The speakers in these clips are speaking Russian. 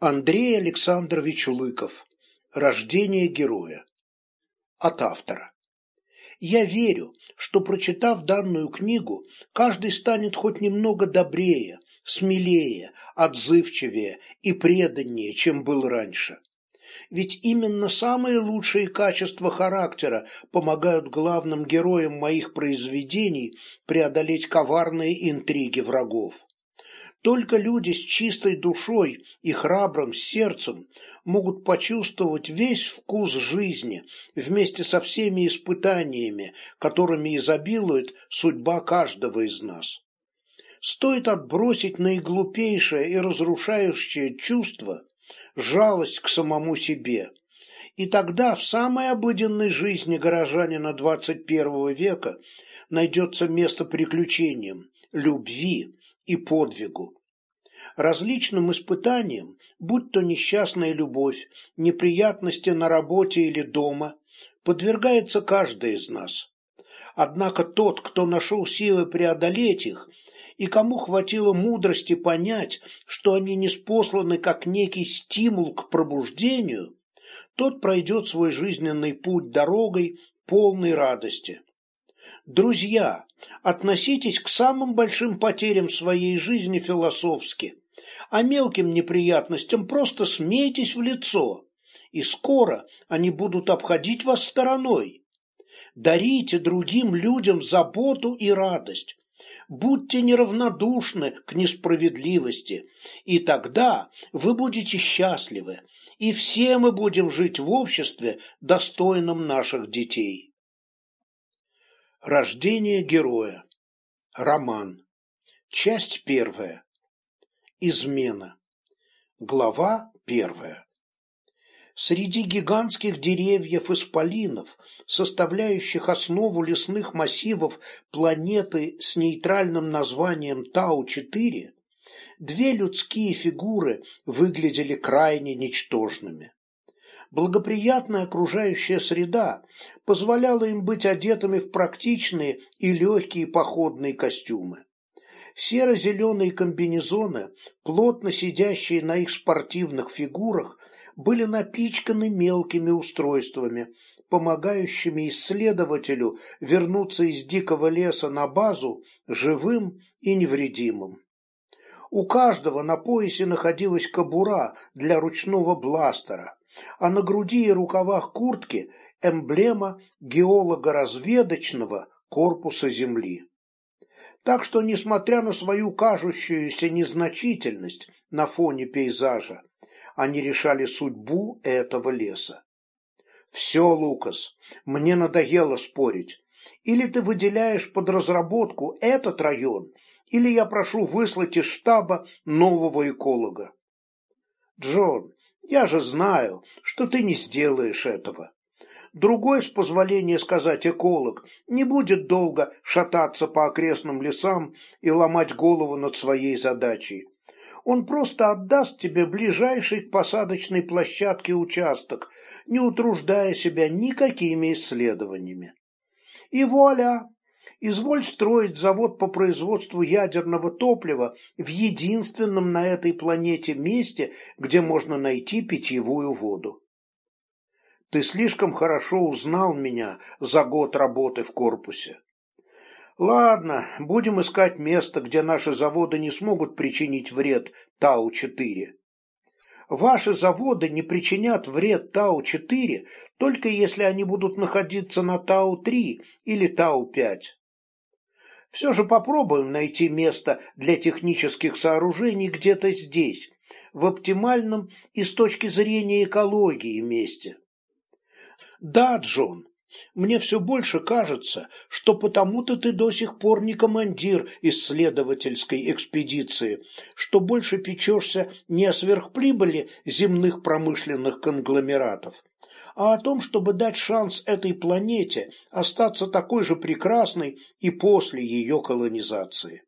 Андрей Александрович Лыков. Рождение героя. От автора. Я верю, что прочитав данную книгу, каждый станет хоть немного добрее, смелее, отзывчивее и преданнее, чем был раньше. Ведь именно самые лучшие качества характера помогают главным героям моих произведений преодолеть коварные интриги врагов. Только люди с чистой душой и храбрым сердцем могут почувствовать весь вкус жизни вместе со всеми испытаниями, которыми изобилует судьба каждого из нас. Стоит отбросить наиглупейшее и разрушающее чувство – жалость к самому себе. И тогда в самой обыденной жизни горожанина 21 века найдется место приключениям, любви, и подвигу. Различным испытаниям, будь то несчастная любовь, неприятности на работе или дома, подвергается каждый из нас. Однако тот, кто нашел силы преодолеть их, и кому хватило мудрости понять, что они не спосланы как некий стимул к пробуждению, тот пройдет свой жизненный путь дорогой полной радости. Друзья, относитесь к самым большим потерям своей жизни философски, а мелким неприятностям просто смейтесь в лицо, и скоро они будут обходить вас стороной. Дарите другим людям заботу и радость. Будьте неравнодушны к несправедливости, и тогда вы будете счастливы, и все мы будем жить в обществе, достойном наших детей. Рождение героя. Роман. Часть первая. Измена. Глава первая. Среди гигантских деревьев исполинов, составляющих основу лесных массивов планеты с нейтральным названием Тау-4, две людские фигуры выглядели крайне ничтожными благоприятная окружающая среда позволяла им быть одетыми в практичные и легкие походные костюмы. Серо-зеленые комбинезоны, плотно сидящие на их спортивных фигурах, были напичканы мелкими устройствами, помогающими исследователю вернуться из дикого леса на базу живым и невредимым. У каждого на поясе находилась кобура для ручного бластера, а на груди и рукавах куртки эмблема геолого-разведочного корпуса Земли. Так что, несмотря на свою кажущуюся незначительность на фоне пейзажа, они решали судьбу этого леса. «Все, Лукас, мне надоело спорить. Или ты выделяешь под разработку этот район, или я прошу выслать из штаба нового эколога». «Джон, я же знаю, что ты не сделаешь этого. Другой, с позволения сказать эколог, не будет долго шататься по окрестным лесам и ломать голову над своей задачей. Он просто отдаст тебе ближайший к посадочной площадке участок, не утруждая себя никакими исследованиями. И вуаля! Изволь строить завод по производству ядерного топлива в единственном на этой планете месте, где можно найти питьевую воду. Ты слишком хорошо узнал меня за год работы в корпусе. Ладно, будем искать место, где наши заводы не смогут причинить вред Тау-4. Ваши заводы не причинят вред Тау-4, только если они будут находиться на Тау-3 или Тау-5. Все же попробуем найти место для технических сооружений где-то здесь, в оптимальном и с точки зрения экологии месте. Да, Джон, мне все больше кажется, что потому-то ты до сих пор не командир исследовательской экспедиции, что больше печешься не о сверхприбыли земных промышленных конгломератов, а о том, чтобы дать шанс этой планете остаться такой же прекрасной и после ее колонизации.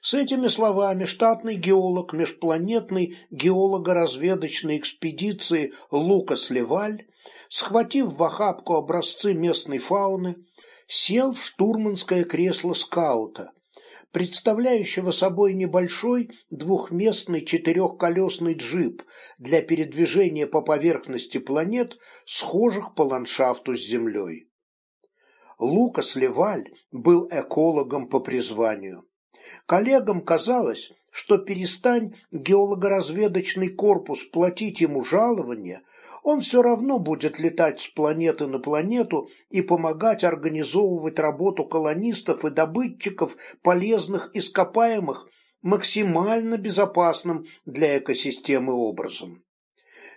С этими словами штатный геолог межпланетной геолого-разведочной экспедиции Лукас Леваль, схватив в охапку образцы местной фауны, сел в штурманское кресло скаута, представляющего собой небольшой двухместный четырехколесный джип для передвижения по поверхности планет, схожих по ландшафту с Землей. Лукас Леваль был экологом по призванию. Коллегам казалось, что перестань геологоразведочный корпус платить ему жалование, он все равно будет летать с планеты на планету и помогать организовывать работу колонистов и добытчиков полезных ископаемых максимально безопасным для экосистемы образом.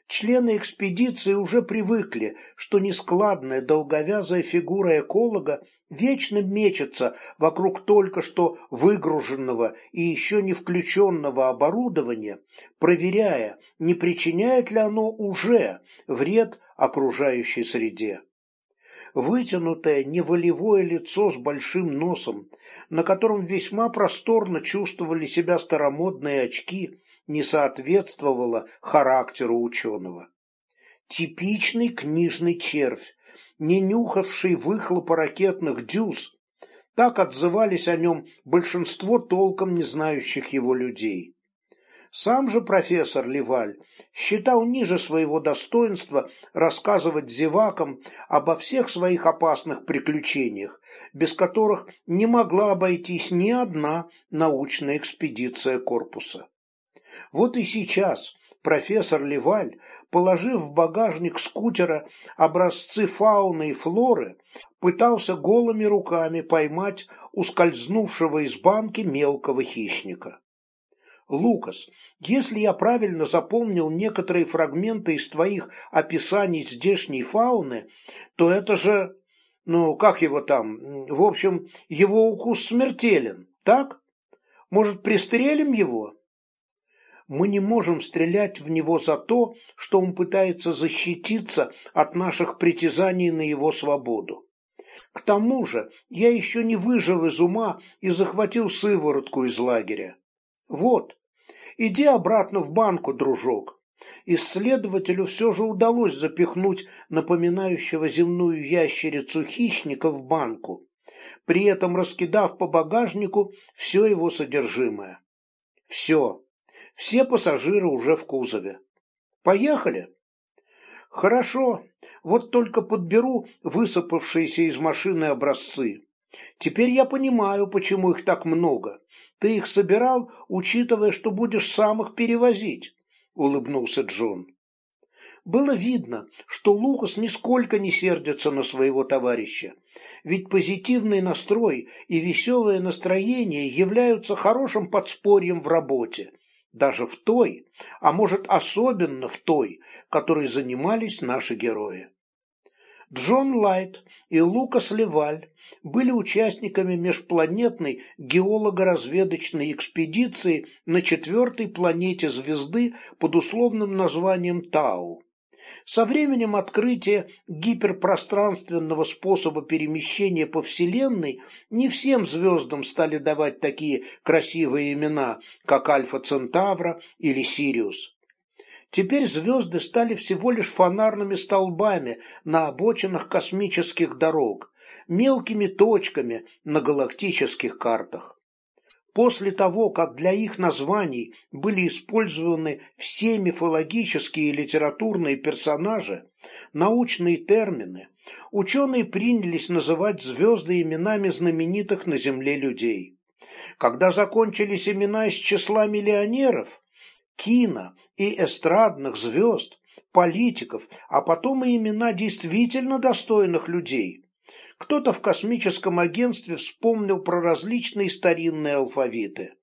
Члены экспедиции уже привыкли, что нескладная долговязая фигура эколога вечно мечется вокруг только что выгруженного и еще не включенного оборудования, проверяя, не причиняет ли оно уже вред окружающей среде. Вытянутое неволевое лицо с большим носом, на котором весьма просторно чувствовали себя старомодные очки, не соответствовало характеру ученого. Типичный книжный червь, не нюхавший выхлопа ракетных дюз, так отзывались о нем большинство толком не знающих его людей. Сам же профессор Леваль считал ниже своего достоинства рассказывать зевакам обо всех своих опасных приключениях, без которых не могла обойтись ни одна научная экспедиция корпуса. Вот и сейчас профессор Леваль, положив в багажник скутера образцы фауны и флоры, пытался голыми руками поймать ускользнувшего из банки мелкого хищника. Лукас, если я правильно запомнил некоторые фрагменты из твоих описаний здешней фауны, то это же, ну, как его там, в общем, его укус смертелен, так? Может, пристрелим его? Мы не можем стрелять в него за то, что он пытается защититься от наших притязаний на его свободу. К тому же я еще не выжил из ума и захватил сыворотку из лагеря. Вот, иди обратно в банку, дружок. Исследователю все же удалось запихнуть напоминающего земную ящерицу хищника в банку, при этом раскидав по багажнику все его содержимое. Все. Все пассажиры уже в кузове. Поехали? Хорошо, вот только подберу высыпавшиеся из машины образцы. Теперь я понимаю, почему их так много. Ты их собирал, учитывая, что будешь сам их перевозить, улыбнулся Джон. Было видно, что Лукас нисколько не сердится на своего товарища, ведь позитивный настрой и веселое настроение являются хорошим подспорьем в работе, даже в той, а может особенно в той, которой занимались наши герои. Джон Лайт и Лукас Леваль были участниками межпланетной геолого-разведочной экспедиции на четвертой планете звезды под условным названием Тау. Со временем открытия гиперпространственного способа перемещения по Вселенной не всем звездам стали давать такие красивые имена, как Альфа Центавра или Сириус. Теперь звезды стали всего лишь фонарными столбами на обочинах космических дорог, мелкими точками на галактических картах. После того, как для их названий были использованы все мифологические и литературные персонажи, научные термины, ученые принялись называть звезды именами знаменитых на Земле людей. Когда закончились имена из числа миллионеров, кино и эстрадных звезд, политиков, а потом и имена действительно достойных людей – кто-то в космическом агентстве вспомнил про различные старинные алфавиты.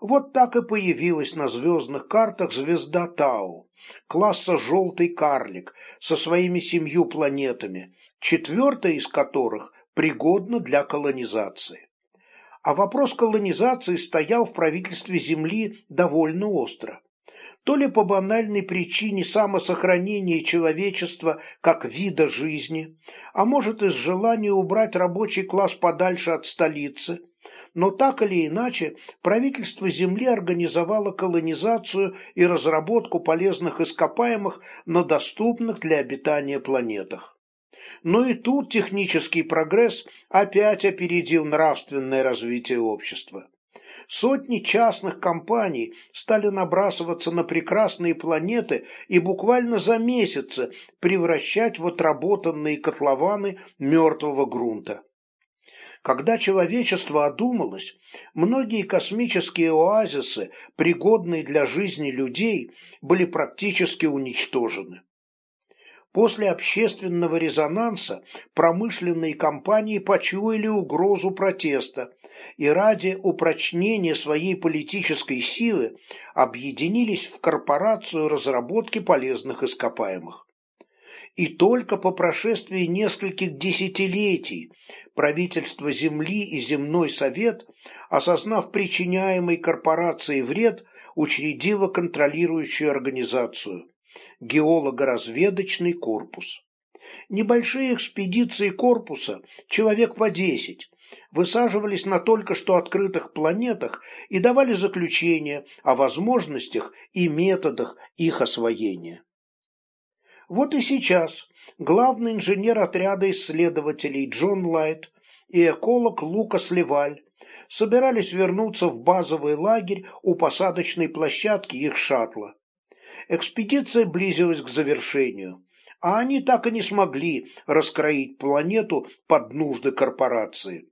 Вот так и появилась на звездных картах звезда Тау, класса «желтый карлик», со своими семью планетами, четвертая из которых пригодна для колонизации. А вопрос колонизации стоял в правительстве Земли довольно остро то ли по банальной причине самосохранения человечества как вида жизни, а может из желания убрать рабочий класс подальше от столицы, но так или иначе правительство Земли организовало колонизацию и разработку полезных ископаемых на доступных для обитания планетах. Но и тут технический прогресс опять опередил нравственное развитие общества. Сотни частных компаний стали набрасываться на прекрасные планеты и буквально за месяцы превращать в отработанные котлованы мертвого грунта. Когда человечество одумалось, многие космические оазисы, пригодные для жизни людей, были практически уничтожены. После общественного резонанса промышленные компании почуяли угрозу протеста и ради упрочнения своей политической силы объединились в корпорацию разработки полезных ископаемых. И только по прошествии нескольких десятилетий правительство Земли и Земной Совет, осознав причиняемый корпорацией вред, учредило контролирующую организацию – геолого-разведочный корпус. Небольшие экспедиции корпуса, человек по десять, высаживались на только что открытых планетах и давали заключение о возможностях и методах их освоения. Вот и сейчас главный инженер отряда исследователей Джон Лайт и эколог Лукас Леваль собирались вернуться в базовый лагерь у посадочной площадки их шаттла. Экспедиция близилась к завершению, а они так и не смогли раскроить планету под нужды корпорации.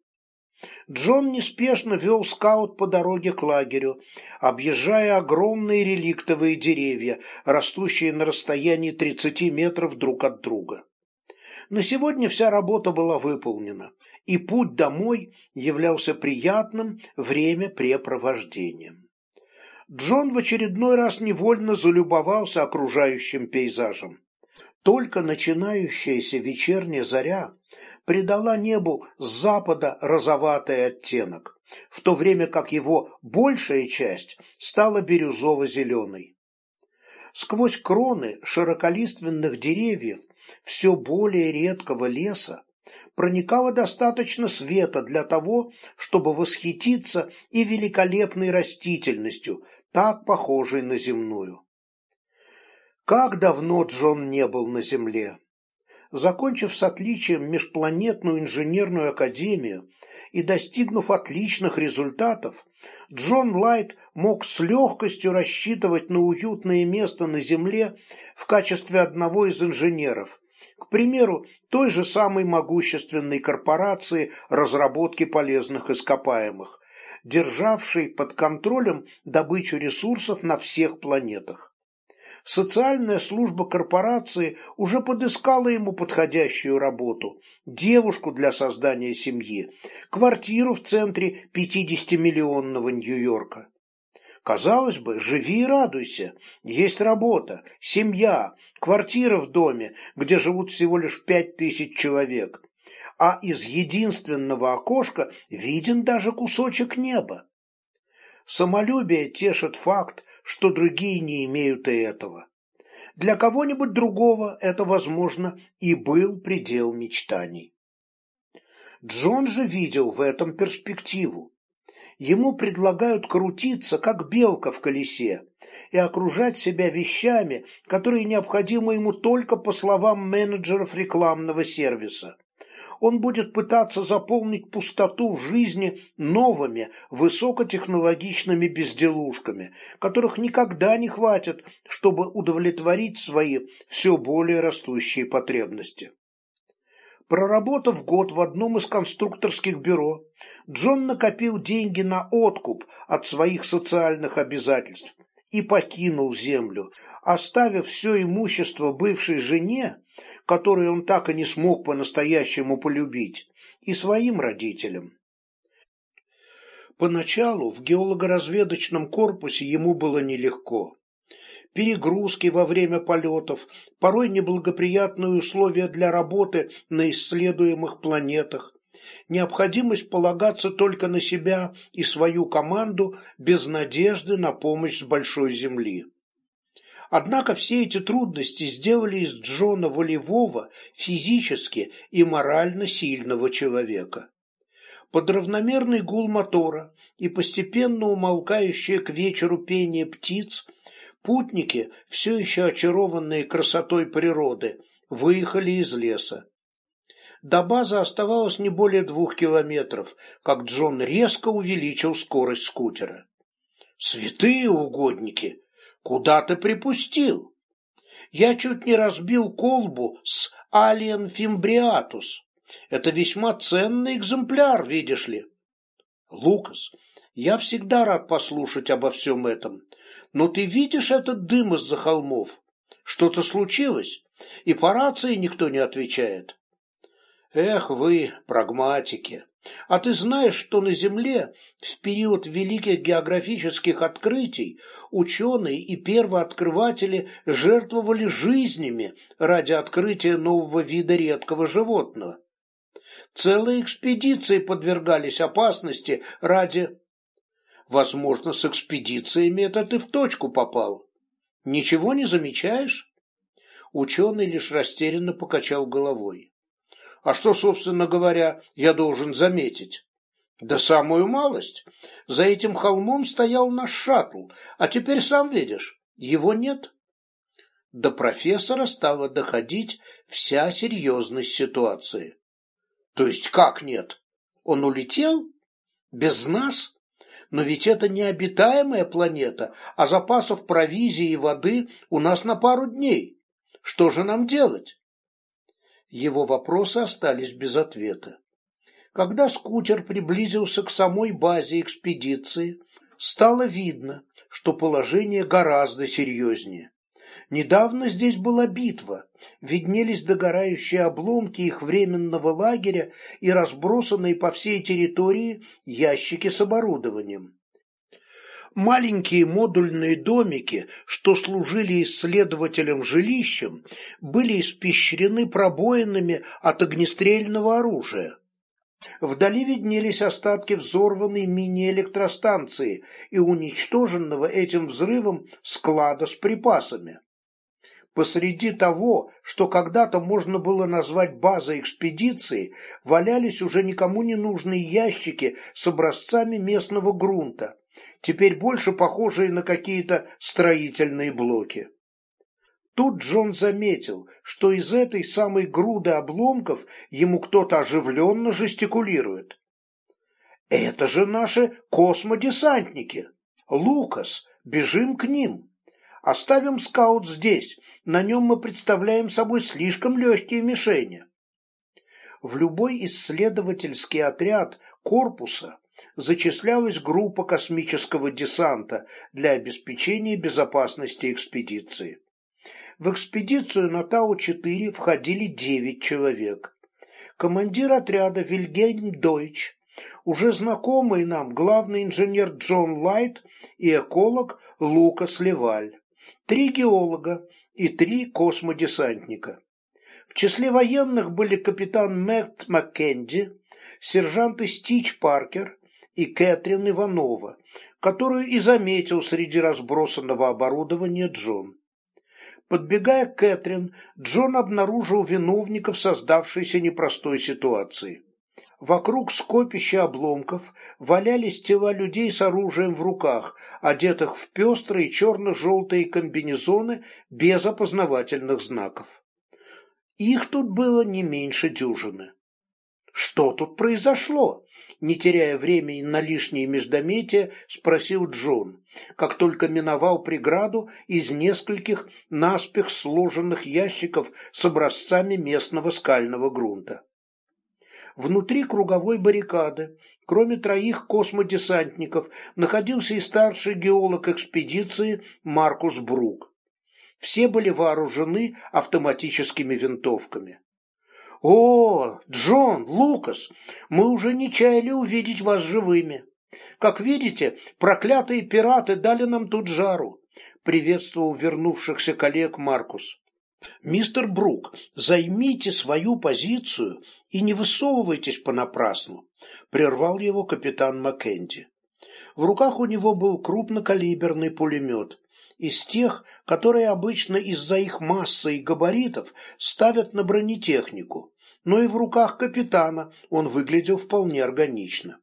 Джон неспешно вел скаут по дороге к лагерю, объезжая огромные реликтовые деревья, растущие на расстоянии 30 метров друг от друга. На сегодня вся работа была выполнена, и путь домой являлся приятным времяпрепровождением. Джон в очередной раз невольно залюбовался окружающим пейзажем. Только начинающаяся вечерняя заря придала небу с запада розоватый оттенок, в то время как его большая часть стала бирюзово-зеленой. Сквозь кроны широколиственных деревьев все более редкого леса проникало достаточно света для того, чтобы восхититься и великолепной растительностью, так похожей на земную. Как давно Джон не был на Земле? закончив с отличием межпланетную инженерную академию и достигнув отличных результатов, Джон Лайт мог с легкостью рассчитывать на уютное место на Земле в качестве одного из инженеров, к примеру, той же самой могущественной корпорации разработки полезных ископаемых, державшей под контролем добычу ресурсов на всех планетах социальная служба корпорации уже подыскала ему подходящую работу, девушку для создания семьи, квартиру в центре 50-миллионного Нью-Йорка. Казалось бы, живи и радуйся. Есть работа, семья, квартира в доме, где живут всего лишь пять тысяч человек. А из единственного окошка виден даже кусочек неба. Самолюбие тешит факт, что другие не имеют и этого. Для кого-нибудь другого это, возможно, и был предел мечтаний. Джон же видел в этом перспективу. Ему предлагают крутиться, как белка в колесе, и окружать себя вещами, которые необходимы ему только по словам менеджеров рекламного сервиса он будет пытаться заполнить пустоту в жизни новыми высокотехнологичными безделушками, которых никогда не хватит, чтобы удовлетворить свои все более растущие потребности. Проработав год в одном из конструкторских бюро, Джон накопил деньги на откуп от своих социальных обязательств и покинул землю, оставив все имущество бывшей жене которую он так и не смог по-настоящему полюбить, и своим родителям. Поначалу в геолого-разведочном корпусе ему было нелегко. Перегрузки во время полетов, порой неблагоприятные условия для работы на исследуемых планетах, необходимость полагаться только на себя и свою команду без надежды на помощь с большой земли. Однако все эти трудности сделали из Джона волевого, физически и морально сильного человека. Под равномерный гул мотора и постепенно умолкающее к вечеру пение птиц, путники, все еще очарованные красотой природы, выехали из леса. До базы оставалось не более двух километров, как Джон резко увеличил скорость скутера. «Святые угодники! Куда ты припустил?» «Я чуть не разбил колбу с Алиен фимбриатус. Это весьма ценный экземпляр, видишь ли». «Лукас, я всегда рад послушать обо всем этом, но ты видишь этот дым из-за холмов? Что-то случилось, и по рации никто не отвечает». Эх вы, прагматики! А ты знаешь, что на Земле в период великих географических открытий ученые и первооткрыватели жертвовали жизнями ради открытия нового вида редкого животного? Целые экспедиции подвергались опасности ради... Возможно, с экспедициями это ты в точку попал. Ничего не замечаешь? Ученый лишь растерянно покачал головой. А что, собственно говоря, я должен заметить? Да самую малость. За этим холмом стоял наш шаттл, а теперь сам видишь, его нет. До профессора стала доходить вся серьезность ситуации. То есть как нет? Он улетел? Без нас? Но ведь это необитаемая планета, а запасов провизии и воды у нас на пару дней. Что же нам делать? Его вопросы остались без ответа. Когда скутер приблизился к самой базе экспедиции, стало видно, что положение гораздо серьезнее. Недавно здесь была битва, виднелись догорающие обломки их временного лагеря и разбросанные по всей территории ящики с оборудованием. Маленькие модульные домики, что служили исследователям жилищем, были испещрены пробоинами от огнестрельного оружия. Вдали виднелись остатки взорванной мини-электростанции и уничтоженного этим взрывом склада с припасами. Посреди того, что когда-то можно было назвать базой экспедиции, валялись уже никому не нужные ящики с образцами местного грунта, теперь больше похожие на какие-то строительные блоки. Тут Джон заметил, что из этой самой груды обломков ему кто-то оживленно жестикулирует. «Это же наши космодесантники! Лукас, бежим к ним! Оставим скаут здесь, на нем мы представляем собой слишком легкие мишени». В любой исследовательский отряд корпуса зачислялась группа космического десанта для обеспечения безопасности экспедиции. В экспедицию на Тау-4 входили 9 человек. Командир отряда Вильгельм Дойч, уже знакомый нам главный инженер Джон Лайт и эколог Лукас Леваль, три геолога и три космодесантника. В числе военных были капитан Мэтт Маккенди, сержанты Стич Паркер и Кэтрин Иванова, которую и заметил среди разбросанного оборудования Джон. Подбегая к Кэтрин, Джон обнаружил виновников создавшейся непростой ситуации. Вокруг скопища обломков валялись тела людей с оружием в руках, одетых в пестрые черно-желтые комбинезоны без опознавательных знаков. Их тут было не меньше дюжины. Что тут произошло? Не теряя времени на лишние междометия, спросил Джон, как только миновал преграду из нескольких наспех сложенных ящиков с образцами местного скального грунта. Внутри круговой баррикады, кроме троих космодесантников, находился и старший геолог экспедиции Маркус Брук. Все были вооружены автоматическими винтовками. «О, Джон, Лукас, мы уже не чаяли увидеть вас живыми. Как видите, проклятые пираты дали нам тут жару», приветствовал вернувшихся коллег Маркус. «Мистер Брук, займите свою позицию и не высовывайтесь понапрасну», прервал его капитан Маккенти. В руках у него был крупнокалиберный пулемет, из тех, которые обычно из-за их массы и габаритов ставят на бронетехнику, но и в руках капитана он выглядел вполне органично.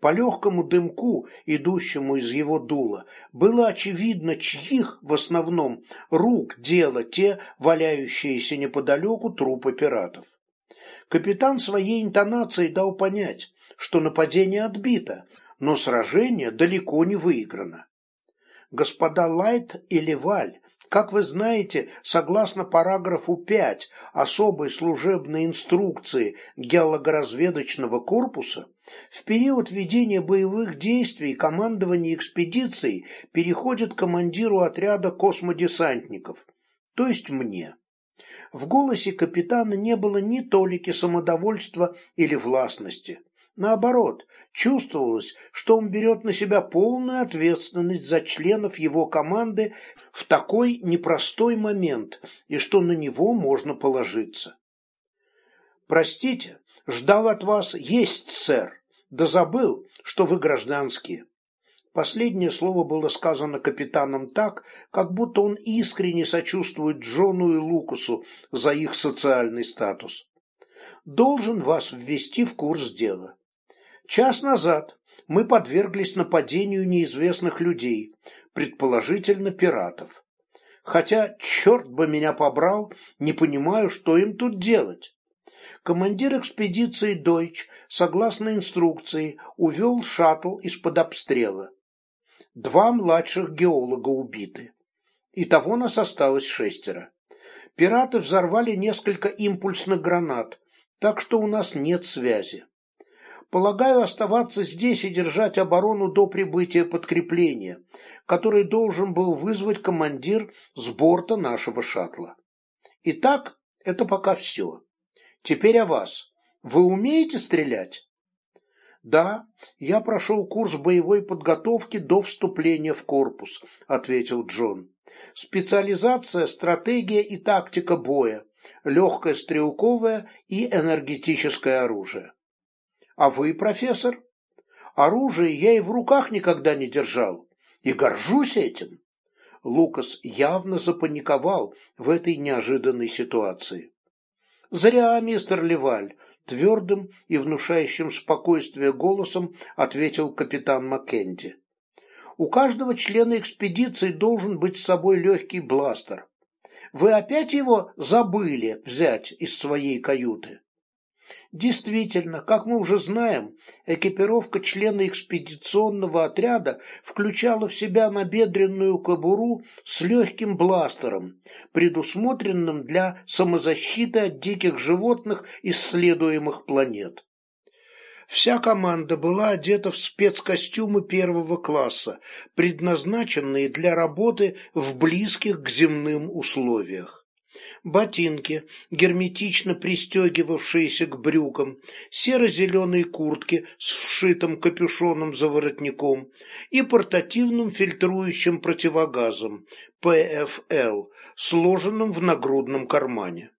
По легкому дымку, идущему из его дула, было очевидно, чьих, в основном, рук дело те, валяющиеся неподалеку трупы пиратов. Капитан своей интонацией дал понять, что нападение отбито, но сражение далеко не выиграно. Господа Лайт и Леваль, как вы знаете, согласно параграфу 5 особой служебной инструкции геологоразведочного корпуса, в период ведения боевых действий командование экспедицией переходит к командиру отряда космодесантников, то есть мне. В голосе капитана не было ни толики самодовольства или властности. Наоборот, чувствовалось, что он берет на себя полную ответственность за членов его команды в такой непростой момент и что на него можно положиться. «Простите, ждал от вас есть, сэр, да забыл, что вы гражданские». Последнее слово было сказано капитаном так, как будто он искренне сочувствует Джону и Лукасу за их социальный статус. «Должен вас ввести в курс дела. Час назад мы подверглись нападению неизвестных людей, предположительно пиратов. Хотя, черт бы меня побрал, не понимаю, что им тут делать. Командир экспедиции Дойч, согласно инструкции, увел шаттл из-под обстрела. Два младших геолога убиты. Итого нас осталось шестеро. Пираты взорвали несколько импульсных гранат, так что у нас нет связи. Полагаю оставаться здесь и держать оборону до прибытия подкрепления, который должен был вызвать командир с борта нашего шаттла. Итак, это пока все. Теперь о вас. Вы умеете стрелять? Да, я прошел курс боевой подготовки до вступления в корпус, ответил Джон. Специализация, стратегия и тактика боя, легкое стрелковое и энергетическое оружие. А вы, профессор? Оружие я и в руках никогда не держал. И горжусь этим. Лукас явно запаниковал в этой неожиданной ситуации. Зря, мистер Леваль, твердым и внушающим спокойствие голосом ответил капитан Маккенти. У каждого члена экспедиции должен быть с собой легкий бластер. Вы опять его забыли взять из своей каюты? Действительно, как мы уже знаем, экипировка члена экспедиционного отряда включала в себя набедренную кобуру с легким бластером, предусмотренным для самозащиты от диких животных исследуемых планет. Вся команда была одета в спецкостюмы первого класса, предназначенные для работы в близких к земным условиях ботинки, герметично пристегивавшиеся к брюкам, серо-зеленые куртки с вшитым капюшоном за воротником и портативным фильтрующим противогазом ПФЛ, сложенным в нагрудном кармане.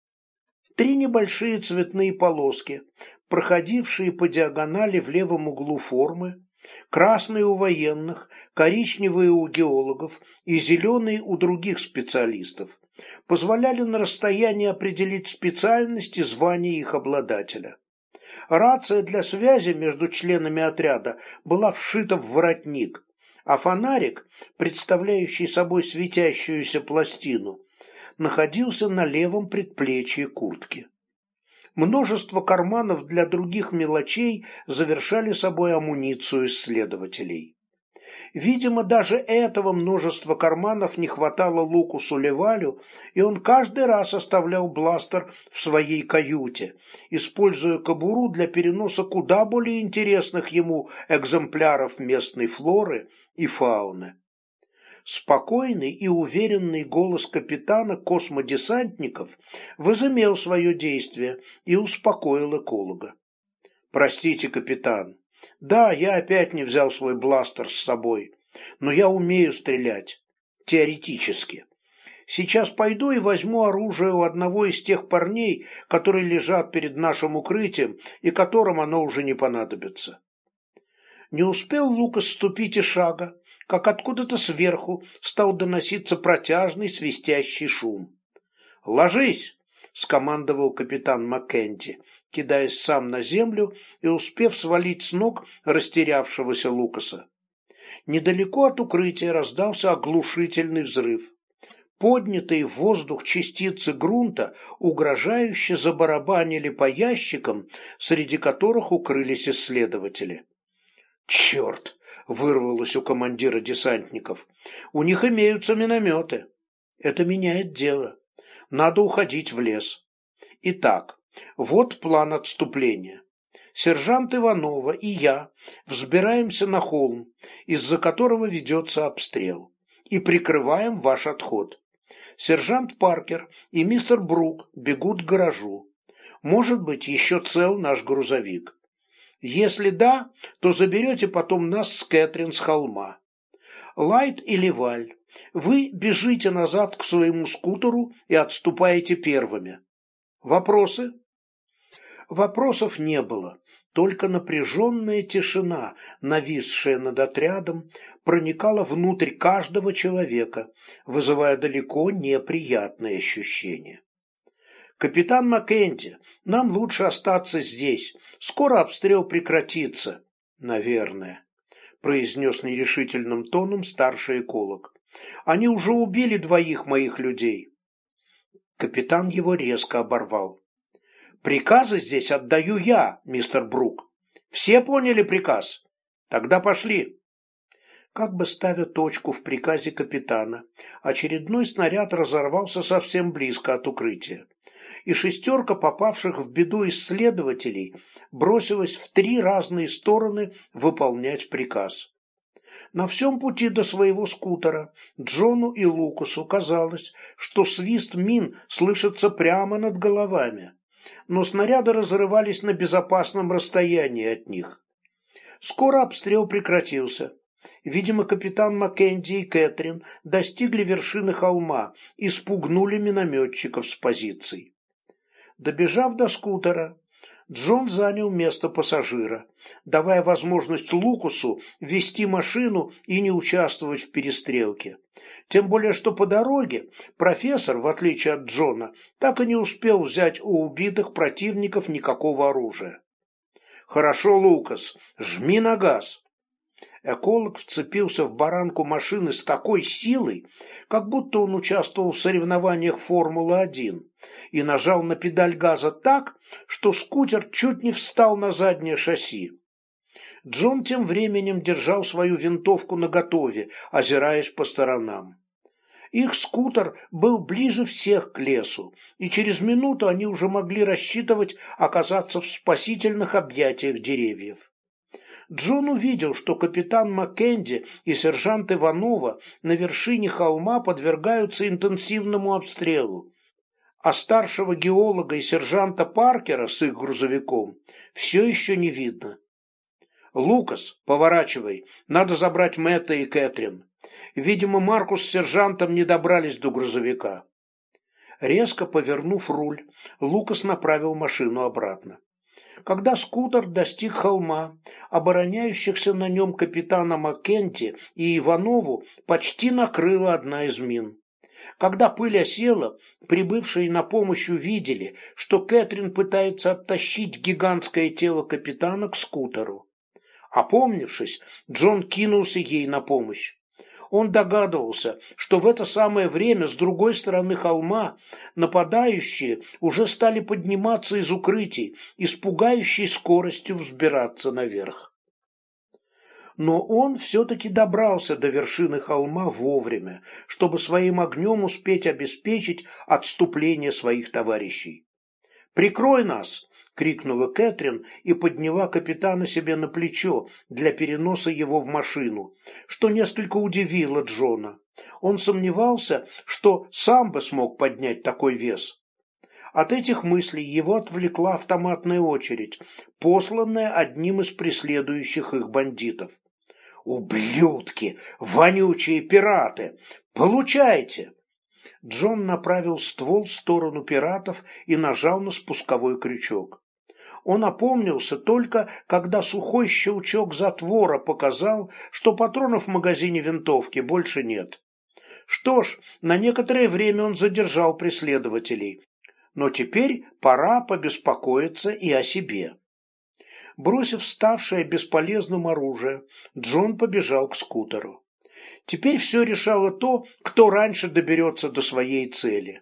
Три небольшие цветные полоски, проходившие по диагонали в левом углу формы, красные у военных, коричневые у геологов и зеленые у других специалистов, позволяли на расстоянии определить специальность и звание их обладателя. Рация для связи между членами отряда была вшита в воротник, а фонарик, представляющий собой светящуюся пластину, находился на левом предплечье куртки. Множество карманов для других мелочей завершали собой амуницию исследователей. Видимо, даже этого множества карманов не хватало Лукусу Левалю, и он каждый раз оставлял бластер в своей каюте, используя кобуру для переноса куда более интересных ему экземпляров местной флоры и фауны. Спокойный и уверенный голос капитана космодесантников возымел свое действие и успокоил эколога. «Простите, капитан, да, я опять не взял свой бластер с собой, но я умею стрелять. Теоретически. Сейчас пойду и возьму оружие у одного из тех парней, которые лежат перед нашим укрытием и которым оно уже не понадобится. Не успел Лукас ступить и шага, как откуда-то сверху стал доноситься протяжный свистящий шум. «Ложись!» — скомандовал капитан Маккенти, кидаясь сам на землю и успев свалить с ног растерявшегося Лукаса. Недалеко от укрытия раздался оглушительный взрыв. Поднятые в воздух частицы грунта угрожающе забарабанили по ящикам, среди которых укрылись исследователи. «Черт!» — вырвалось у командира десантников. «У них имеются минометы. Это меняет дело. Надо уходить в лес. Итак, вот план отступления. Сержант Иванова и я взбираемся на холм, из-за которого ведется обстрел, и прикрываем ваш отход. Сержант Паркер и мистер Брук бегут к гаражу. Может быть, еще цел наш грузовик. Если да, то заберете потом нас с Кэтрин с холма. Лайт или Валь, вы бежите назад к своему скутеру и отступаете первыми. Вопросы? Вопросов не было, только напряженная тишина, нависшая над отрядом, проникала внутрь каждого человека, вызывая далеко неприятные ощущения. «Капитан Маккенти, нам лучше остаться здесь. Скоро обстрел прекратится, наверное», произнес нерешительным тоном старший эколог. «Они уже убили двоих моих людей». Капитан его резко оборвал. Приказы здесь отдаю я, мистер Брук. Все поняли приказ? Тогда пошли. Как бы ставя точку в приказе капитана, очередной снаряд разорвался совсем близко от укрытия, и шестерка попавших в беду исследователей бросилась в три разные стороны выполнять приказ. На всем пути до своего скутера Джону и Лукасу казалось, что свист мин слышится прямо над головами но снаряды разрывались на безопасном расстоянии от них. Скоро обстрел прекратился. Видимо, капитан Маккенди и Кэтрин достигли вершины холма и спугнули минометчиков с позиций. Добежав до скутера, Джон занял место пассажира, давая возможность Лукусу вести машину и не участвовать в перестрелке. Тем более, что по дороге профессор, в отличие от Джона, так и не успел взять у убитых противников никакого оружия. «Хорошо, Лукас, жми на газ!» Эколог вцепился в баранку машины с такой силой, как будто он участвовал в соревнованиях Формулы-1, и нажал на педаль газа так, что скутер чуть не встал на заднее шасси. Джон тем временем держал свою винтовку наготове, озираясь по сторонам. Их скутер был ближе всех к лесу, и через минуту они уже могли рассчитывать оказаться в спасительных объятиях деревьев. Джон увидел, что капитан Маккенди и сержант Иванова на вершине холма подвергаются интенсивному обстрелу, а старшего геолога и сержанта Паркера с их грузовиком все еще не видно. «Лукас, поворачивай, надо забрать Мэтта и Кэтрин». Видимо, Маркус с сержантом не добрались до грузовика. Резко повернув руль, Лукас направил машину обратно. Когда скутер достиг холма, обороняющихся на нем капитана Маккенти и Иванову почти накрыла одна из мин. Когда пыль осела, прибывшие на помощь увидели, что Кэтрин пытается оттащить гигантское тело капитана к скутеру. Опомнившись, Джон кинулся ей на помощь. Он догадывался, что в это самое время с другой стороны холма нападающие уже стали подниматься из укрытий и с пугающей скоростью взбираться наверх. Но он все-таки добрался до вершины холма вовремя, чтобы своим огнем успеть обеспечить отступление своих товарищей. «Прикрой нас!» Крикнула Кэтрин и подняла капитана себе на плечо для переноса его в машину, что несколько удивило Джона. Он сомневался, что сам бы смог поднять такой вес. От этих мыслей его отвлекла автоматная очередь, посланная одним из преследующих их бандитов. «Ублюдки! Вонючие пираты! Получайте!» Джон направил ствол в сторону пиратов и нажал на спусковой крючок. Он опомнился только, когда сухой щелчок затвора показал, что патронов в магазине винтовки больше нет. Что ж, на некоторое время он задержал преследователей, но теперь пора побеспокоиться и о себе. Бросив ставшее бесполезным оружие, Джон побежал к скутеру. Теперь все решало то, кто раньше доберется до своей цели.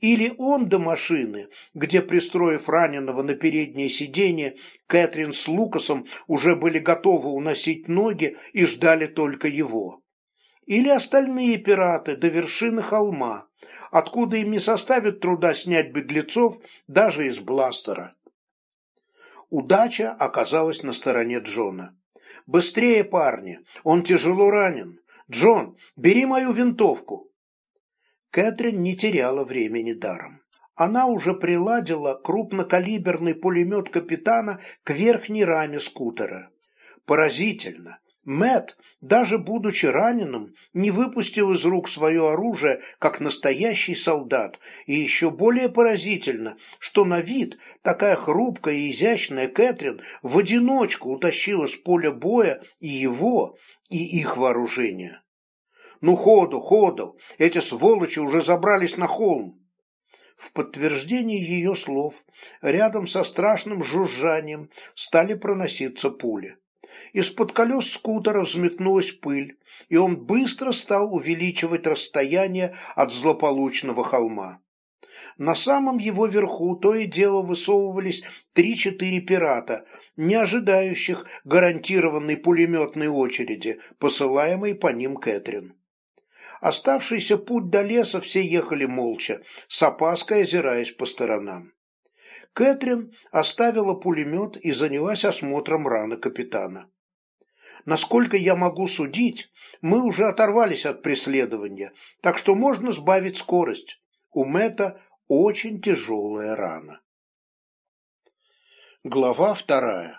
Или он до машины, где, пристроив раненого на переднее сиденье, Кэтрин с Лукасом уже были готовы уносить ноги и ждали только его. Или остальные пираты до вершины холма, откуда им не составит труда снять беглецов даже из бластера. Удача оказалась на стороне Джона. «Быстрее, парни! Он тяжело ранен! Джон, бери мою винтовку!» Кэтрин не теряла времени даром. Она уже приладила крупнокалиберный пулемет капитана к верхней раме скутера. Поразительно, Мэт, даже будучи раненым, не выпустил из рук свое оружие, как настоящий солдат, и еще более поразительно, что на вид такая хрупкая и изящная Кэтрин в одиночку утащила с поля боя и его, и их вооружение. «Ну, ходу, ходу! Эти сволочи уже забрались на холм!» В подтверждение ее слов рядом со страшным жужжанием стали проноситься пули. Из-под колес скутера взметнулась пыль, и он быстро стал увеличивать расстояние от злополучного холма. На самом его верху то и дело высовывались три-четыре пирата, не ожидающих гарантированной пулеметной очереди, посылаемой по ним Кэтрин. Оставшийся путь до леса все ехали молча, с опаской озираясь по сторонам. Кэтрин оставила пулемет и занялась осмотром раны капитана. Насколько я могу судить, мы уже оторвались от преследования, так что можно сбавить скорость. У Мэтта очень тяжелая рана. Глава вторая.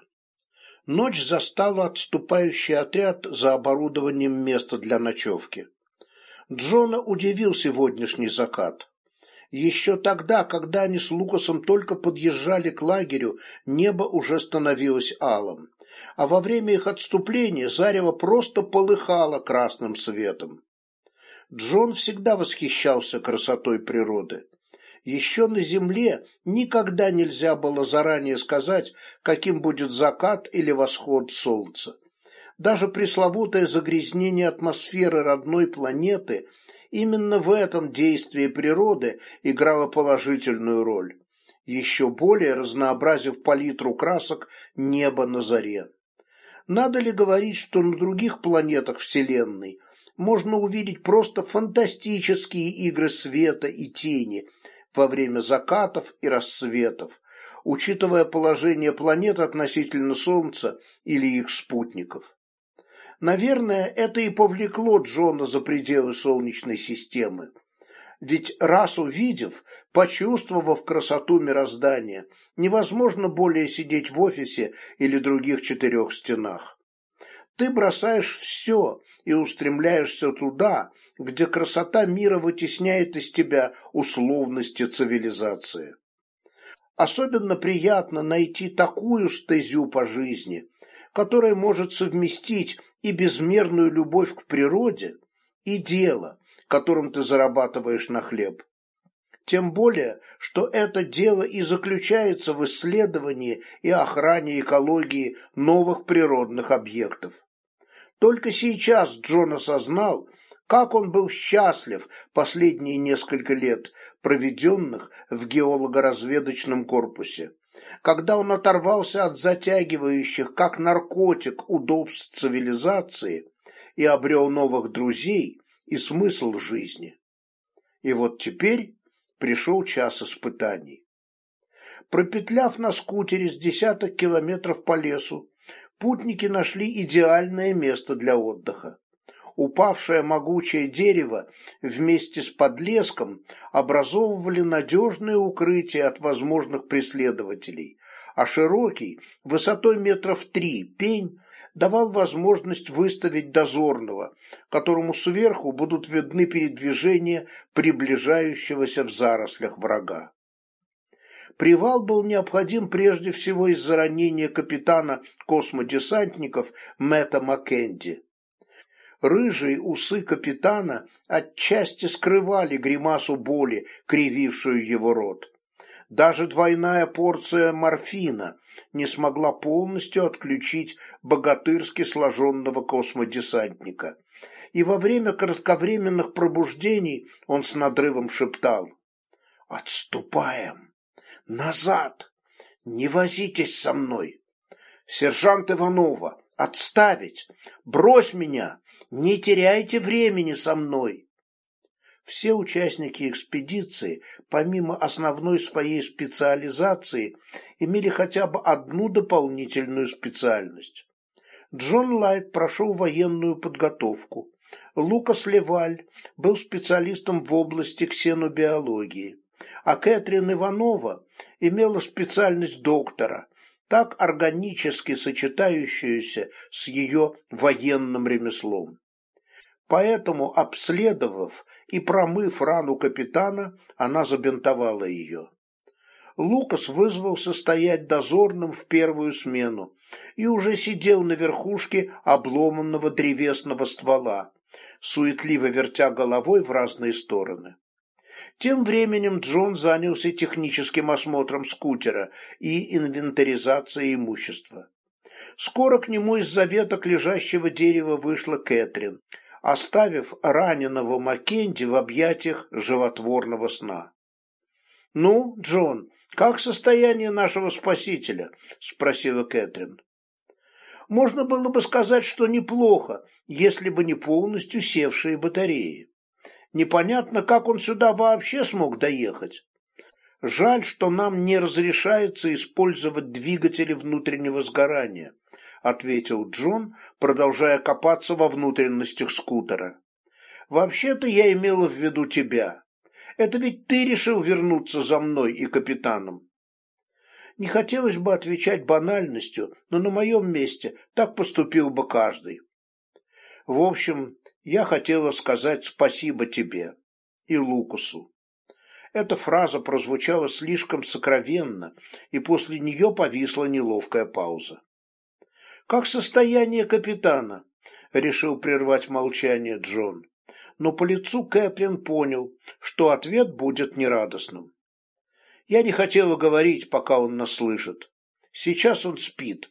Ночь застала отступающий отряд за оборудованием места для ночевки. Джона удивил сегодняшний закат. Еще тогда, когда они с Лукасом только подъезжали к лагерю, небо уже становилось алым, а во время их отступления зарево просто полыхало красным светом. Джон всегда восхищался красотой природы. Еще на земле никогда нельзя было заранее сказать, каким будет закат или восход солнца. Даже пресловутое загрязнение атмосферы родной планеты Именно в этом действии природы играла положительную роль, еще более разнообразив палитру красок неба на заре. Надо ли говорить, что на других планетах Вселенной можно увидеть просто фантастические игры света и тени во время закатов и рассветов, учитывая положение планет относительно Солнца или их спутников. Наверное, это и повлекло Джона за пределы Солнечной системы. Ведь раз увидев, почувствовав красоту мироздания, невозможно более сидеть в офисе или других четырех стенах. Ты бросаешь все и устремляешься туда, где красота мира вытесняет из тебя условности цивилизации. Особенно приятно найти такую стезю по жизни, которая может совместить и безмерную любовь к природе, и дело, которым ты зарабатываешь на хлеб. Тем более, что это дело и заключается в исследовании и охране экологии новых природных объектов. Только сейчас Джон осознал, как он был счастлив последние несколько лет, проведенных в геолого-разведочном корпусе когда он оторвался от затягивающих, как наркотик, удобств цивилизации и обрел новых друзей и смысл жизни. И вот теперь пришел час испытаний. Пропетляв на скутере с десяток километров по лесу, путники нашли идеальное место для отдыха упавшее могучее дерево вместе с подлеском образовывали надежное укрытие от возможных преследователей, а широкий, высотой метров три, пень давал возможность выставить дозорного, которому сверху будут видны передвижения приближающегося в зарослях врага. Привал был необходим прежде всего из-за ранения капитана космодесантников Мэтта Маккенди рыжие усы капитана отчасти скрывали гримасу боли, кривившую его рот. Даже двойная порция морфина не смогла полностью отключить богатырски сложенного космодесантника. и во время кратковременных пробуждений он с надрывом шептал «Отступаем! Назад! Не возитесь со мной! Сержант Иванова, отставить! Брось меня! Не теряйте времени со мной!» Все участники экспедиции, помимо основной своей специализации, имели хотя бы одну дополнительную специальность. Джон Лайт прошел военную подготовку. Лукас Леваль был специалистом в области ксенобиологии, а Кэтрин Иванова имела специальность доктора, так органически сочетающуюся с ее военным ремеслом. Поэтому, обследовав и промыв рану капитана, она забинтовала ее. Лукас вызвался стоять дозорным в первую смену и уже сидел на верхушке обломанного древесного ствола, суетливо вертя головой в разные стороны. Тем временем Джон занялся техническим осмотром скутера и инвентаризацией имущества. Скоро к нему из-за веток лежащего дерева вышла Кэтрин, оставив раненого Маккенди в объятиях животворного сна. «Ну, Джон, как состояние нашего спасителя?» – спросила Кэтрин. Можно было бы сказать, что неплохо, если бы не полностью севшие батареи. Непонятно, как он сюда вообще смог доехать. Жаль, что нам не разрешается использовать двигатели внутреннего сгорания, ответил Джон, продолжая копаться во внутренностях скутера. Вообще-то я имела в виду тебя. Это ведь ты решил вернуться за мной и капитаном. Не хотелось бы отвечать банальностью, но на моем месте так поступил бы каждый. В общем, я хотела сказать спасибо тебе и Лукусу. Эта фраза прозвучала слишком сокровенно, и после нее повисла неловкая пауза. «Как состояние капитана?» — решил прервать молчание Джон но по лицу Кэплин понял, что ответ будет нерадостным. Я не хотела говорить, пока он нас слышит. Сейчас он спит.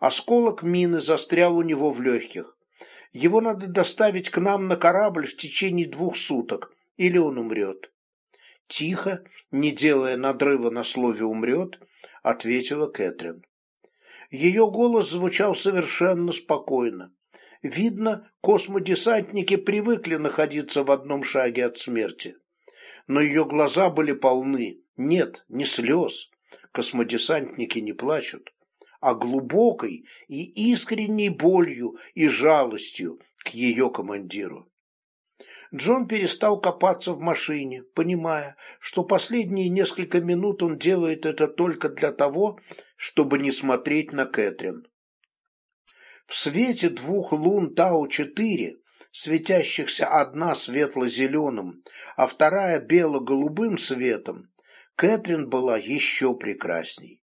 Осколок мины застрял у него в легких. Его надо доставить к нам на корабль в течение двух суток, или он умрет. Тихо, не делая надрыва на слове «умрет», ответила Кэтрин. Ее голос звучал совершенно спокойно. Видно, космодесантники привыкли находиться в одном шаге от смерти. Но ее глаза были полны, нет, не слез, космодесантники не плачут, а глубокой и искренней болью и жалостью к ее командиру. Джон перестал копаться в машине, понимая, что последние несколько минут он делает это только для того, чтобы не смотреть на Кэтрин. В свете двух лун Тау-4, светящихся одна светло-зеленым, а вторая бело-голубым светом, Кэтрин была еще прекрасней.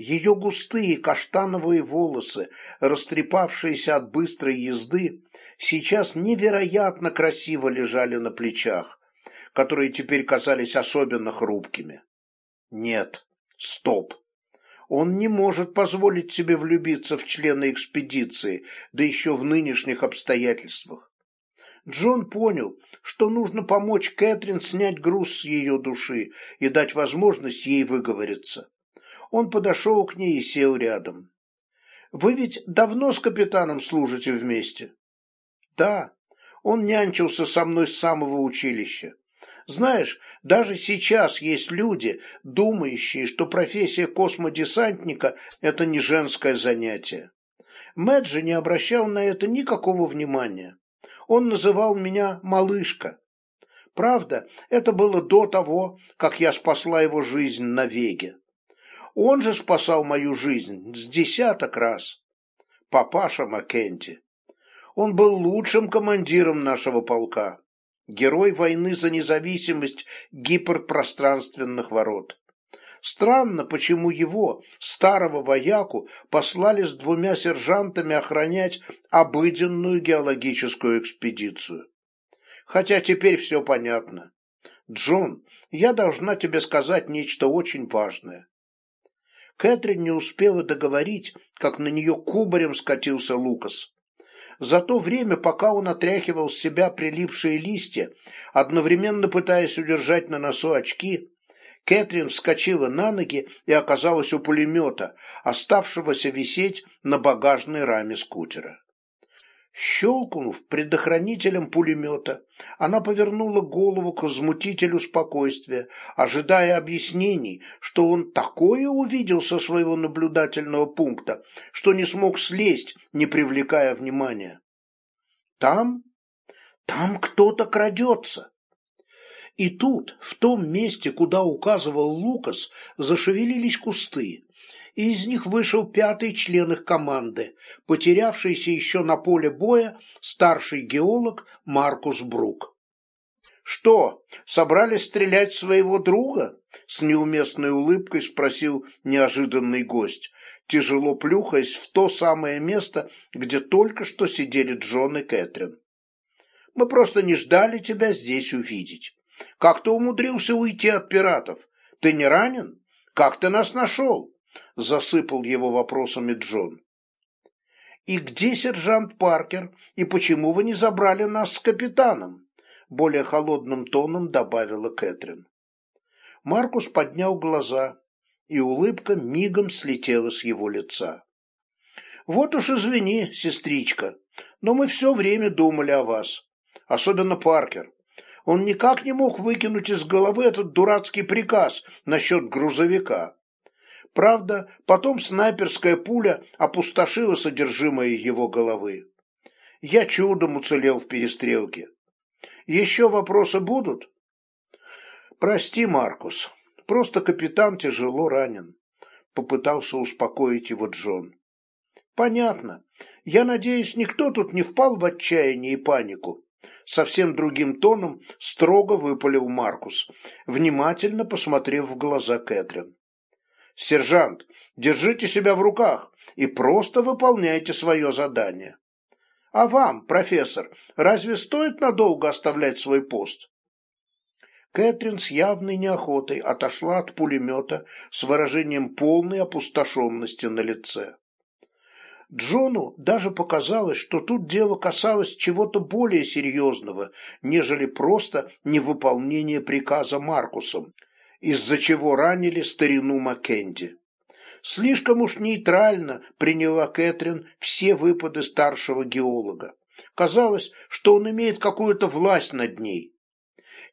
Ее густые каштановые волосы, растрепавшиеся от быстрой езды, сейчас невероятно красиво лежали на плечах, которые теперь казались особенно хрупкими. Нет, стоп. Он не может позволить себе влюбиться в члена экспедиции, да еще в нынешних обстоятельствах. Джон понял, что нужно помочь Кэтрин снять груз с ее души и дать возможность ей выговориться. Он подошел к ней и сел рядом. «Вы ведь давно с капитаном служите вместе?» «Да, он нянчился со мной с самого училища. Знаешь, даже сейчас есть люди, думающие, что профессия космодесантника – это не женское занятие. Мэтт же не обращал на это никакого внимания. Он называл меня «малышка». Правда, это было до того, как я спасла его жизнь на Веге. Он же спасал мою жизнь с десяток раз. Папаша Маккенти. Он был лучшим командиром нашего полка герой войны за независимость гиперпространственных ворот. Странно, почему его, старого вояку, послали с двумя сержантами охранять обыденную геологическую экспедицию. Хотя теперь все понятно. Джон, я должна тебе сказать нечто очень важное. Кэтрин не успела договорить, как на нее кубарем скатился Лукас. За то время, пока он отряхивал с себя прилипшие листья, одновременно пытаясь удержать на носу очки, Кэтрин вскочила на ноги и оказалась у пулемета, оставшегося висеть на багажной раме скутера. Щелкнув предохранителем пулемета, она повернула голову к возмутителю спокойствия, ожидая объяснений, что он такое увидел со своего наблюдательного пункта, что не смог слезть, не привлекая внимания. Там, там кто-то крадется. И тут, в том месте, куда указывал Лукас, зашевелились кусты, и из них вышел пятый член их команды, потерявшийся еще на поле боя старший геолог Маркус Брук. «Что, собрались стрелять своего друга?» С неуместной улыбкой спросил неожиданный гость, тяжело плюхаясь в то самое место, где только что сидели Джон и Кэтрин. «Мы просто не ждали тебя здесь увидеть. Как ты умудрился уйти от пиратов? Ты не ранен? Как ты нас нашел?» Засыпал его вопросами Джон. «И где сержант Паркер? И почему вы не забрали нас с капитаном?» Более холодным тоном добавила Кэтрин. Маркус поднял глаза, и улыбка мигом слетела с его лица. «Вот уж извини, сестричка, но мы все время думали о вас. Особенно Паркер. Он никак не мог выкинуть из головы этот дурацкий приказ насчет грузовика. Правда, потом снайперская пуля опустошила содержимое его головы. Я чудом уцелел в перестрелке. Еще вопросы будут? Прости, Маркус, просто капитан тяжело ранен. Попытался успокоить его Джон. Понятно. Я надеюсь, никто тут не впал в отчаяние и панику совсем другим тоном строго выпалил Маркус, внимательно посмотрев в глаза Кэтрин. «Сержант, держите себя в руках и просто выполняйте свое задание. А вам, профессор, разве стоит надолго оставлять свой пост?» Кэтрин с явной неохотой отошла от пулемета с выражением полной опустошенности на лице. Джону даже показалось, что тут дело касалось чего-то более серьезного, нежели просто невыполнение приказа Маркусом, из-за чего ранили старину Маккенди. Слишком уж нейтрально приняла Кэтрин все выпады старшего геолога. Казалось, что он имеет какую-то власть над ней.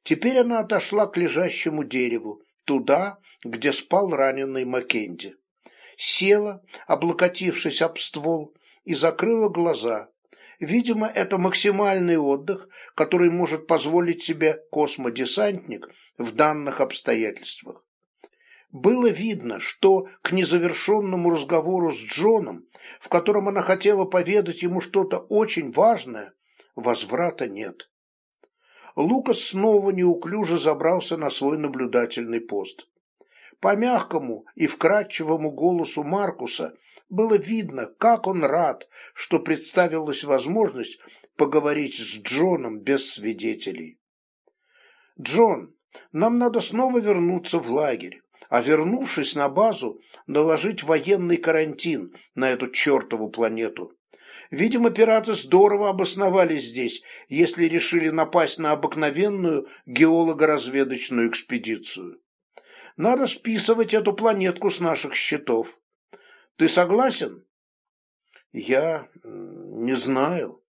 Теперь она отошла к лежащему дереву, туда, где спал раненый Маккенди села, облокотившись об ствол, и закрыла глаза. Видимо, это максимальный отдых, который может позволить себе космодесантник в данных обстоятельствах. Было видно, что к незавершенному разговору с Джоном, в котором она хотела поведать ему что-то очень важное, возврата нет. Лукас снова неуклюже забрался на свой наблюдательный пост. По мягкому и вкрадчивому голосу Маркуса было видно, как он рад, что представилась возможность поговорить с Джоном без свидетелей. «Джон, нам надо снова вернуться в лагерь, а вернувшись на базу, наложить военный карантин на эту чертову планету. Видимо, пираты здорово обосновались здесь, если решили напасть на обыкновенную геолого-разведочную экспедицию. Надо списывать эту планетку с наших счетов. Ты согласен? Я не знаю.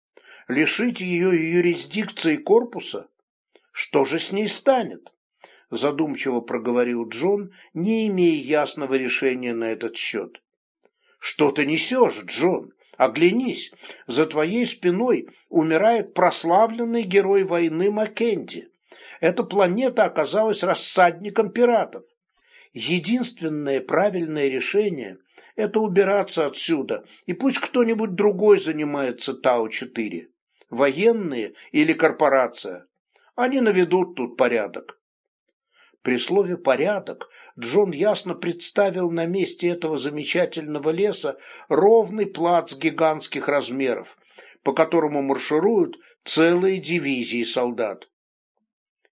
Лишить ее юрисдикции корпуса? Что же с ней станет? Задумчиво проговорил Джон, не имея ясного решения на этот счет. Что ты несешь, Джон? Оглянись, за твоей спиной умирает прославленный герой войны Маккенти. Эта планета оказалась рассадником пиратов. Единственное правильное решение – это убираться отсюда, и пусть кто-нибудь другой занимается Тау-4. Военные или корпорация. Они наведут тут порядок. При слове «порядок» Джон ясно представил на месте этого замечательного леса ровный плац гигантских размеров, по которому маршируют целые дивизии солдат.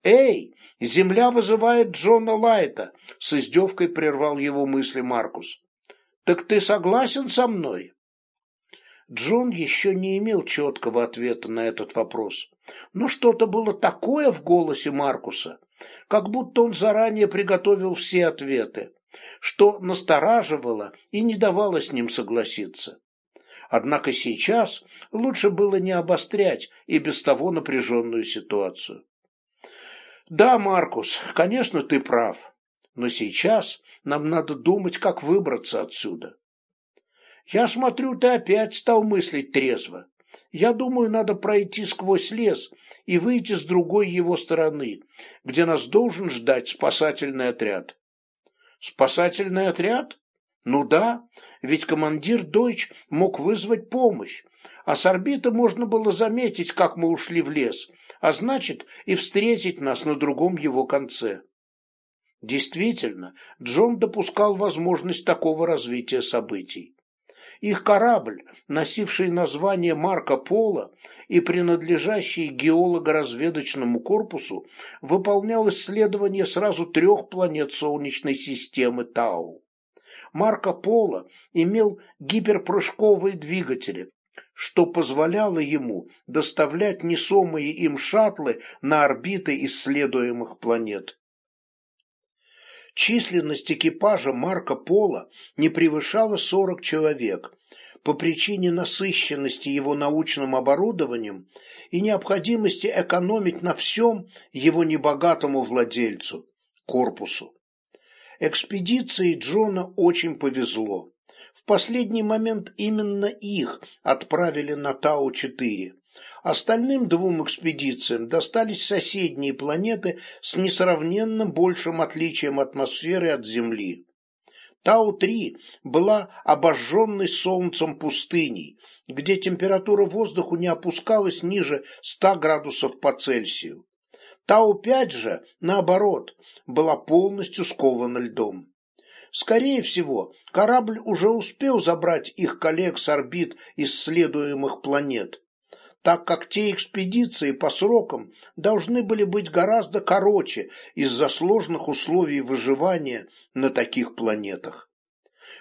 «Эй, земля вызывает Джона Лайта!» — с издевкой прервал его мысли Маркус. «Так ты согласен со мной?» Джон еще не имел четкого ответа на этот вопрос, но что-то было такое в голосе Маркуса, как будто он заранее приготовил все ответы, что настораживало и не давало с ним согласиться. Однако сейчас лучше было не обострять и без того напряженную ситуацию. Да, Маркус, конечно, ты прав, но сейчас нам надо думать, как выбраться отсюда. Я смотрю, ты опять стал мыслить трезво. Я думаю, надо пройти сквозь лес и выйти с другой его стороны, где нас должен ждать спасательный отряд. Спасательный отряд? Ну да, ведь командир Дойч мог вызвать помощь, а с орбиты можно было заметить, как мы ушли в лес, а значит и встретить нас на другом его конце. Действительно, Джон допускал возможность такого развития событий. Их корабль, носивший название Марко Поло и принадлежащий геолого-разведочному корпусу, выполнял исследования сразу трех планет Солнечной системы Тау. Марко Поло имел гиперпрыжковые двигатели, что позволяло ему доставлять несомые им шаттлы на орбиты исследуемых планет. Численность экипажа Марко Поло не превышала 40 человек по причине насыщенности его научным оборудованием и необходимости экономить на всем его небогатому владельцу – корпусу. Экспедиции Джона очень повезло. В последний момент именно их отправили на Тау-4. Остальным двум экспедициям достались соседние планеты с несравненно большим отличием атмосферы от Земли. Тау-3 была обожженной солнцем пустыней, где температура воздуха не опускалась ниже 100 градусов по Цельсию. Тау-5 же, наоборот, была полностью скована льдом. Скорее всего, корабль уже успел забрать их коллег с орбит исследуемых планет, так как те экспедиции по срокам должны были быть гораздо короче из-за сложных условий выживания на таких планетах.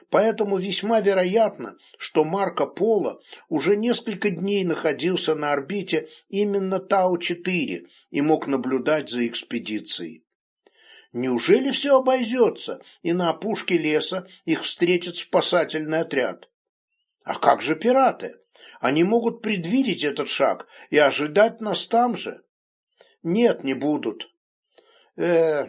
Поэтому весьма вероятно, что Марко Поло уже несколько дней находился на орбите именно Тау-4 и мог наблюдать за экспедицией. Неужели все обойдется, и на опушке леса их встретит спасательный отряд? А как же пираты? Они могут предвидеть этот шаг и ожидать нас там же. Нет, не будут. Э,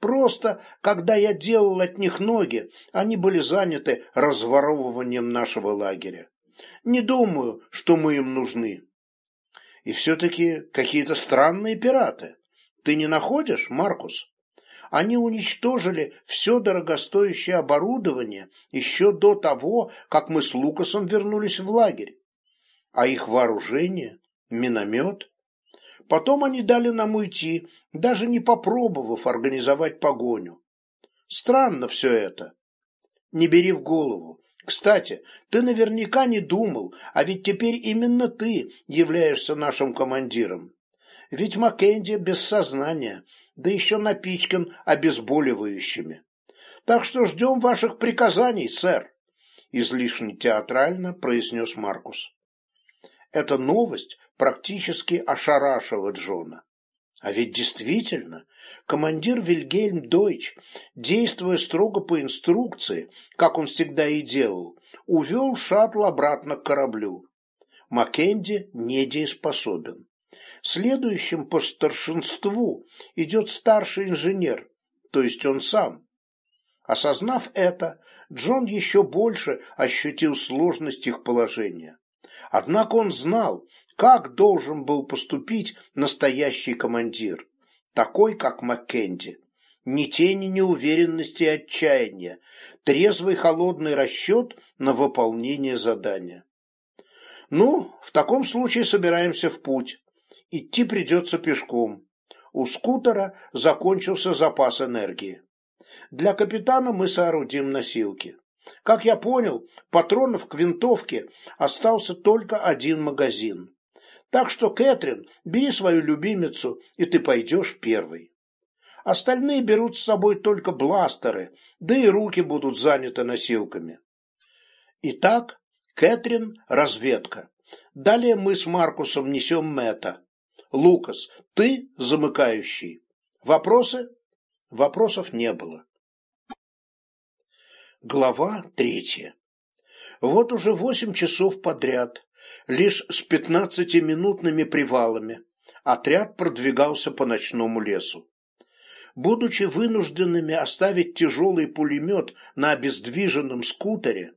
просто, когда я делал от них ноги, они были заняты разворовыванием нашего лагеря. Не думаю, что мы им нужны. И все-таки какие-то странные пираты. Ты не находишь, Маркус? Они уничтожили все дорогостоящее оборудование еще до того, как мы с Лукасом вернулись в лагерь. А их вооружение, миномет. Потом они дали нам уйти, даже не попробовав организовать погоню. Странно все это. Не бери в голову. Кстати, ты наверняка не думал, а ведь теперь именно ты являешься нашим командиром. Ведь Маккенди без сознания, да еще напичкан обезболивающими. Так что ждем ваших приказаний, сэр, излишне театрально произнес Маркус. Эта новость практически ошарашила Джона. А ведь действительно, командир Вильгельм Дойч, действуя строго по инструкции, как он всегда и делал, увел шаттл обратно к кораблю. Маккенди недееспособен. Следующим по старшинству идет старший инженер, то есть он сам. Осознав это, Джон еще больше ощутил сложность их положения. Однако он знал, как должен был поступить настоящий командир, такой как Маккенди. Ни тени неуверенности и отчаяния, трезвый холодный расчет на выполнение задания. Ну, в таком случае собираемся в путь. Идти придется пешком. У скутера закончился запас энергии. Для капитана мы соорудим носилки. Как я понял, патронов к винтовке остался только один магазин. Так что, Кэтрин, бери свою любимицу, и ты пойдешь первой. Остальные берут с собой только бластеры, да и руки будут заняты носилками. Итак, Кэтрин – разведка. Далее мы с Маркусом несем Мэтта. Лукас, ты замыкающий. Вопросы? Вопросов не было. Глава третья. Вот уже восемь часов подряд, лишь с пятнадцатиминутными привалами, отряд продвигался по ночному лесу. Будучи вынужденными оставить тяжелый пулемет на обездвиженном скутере,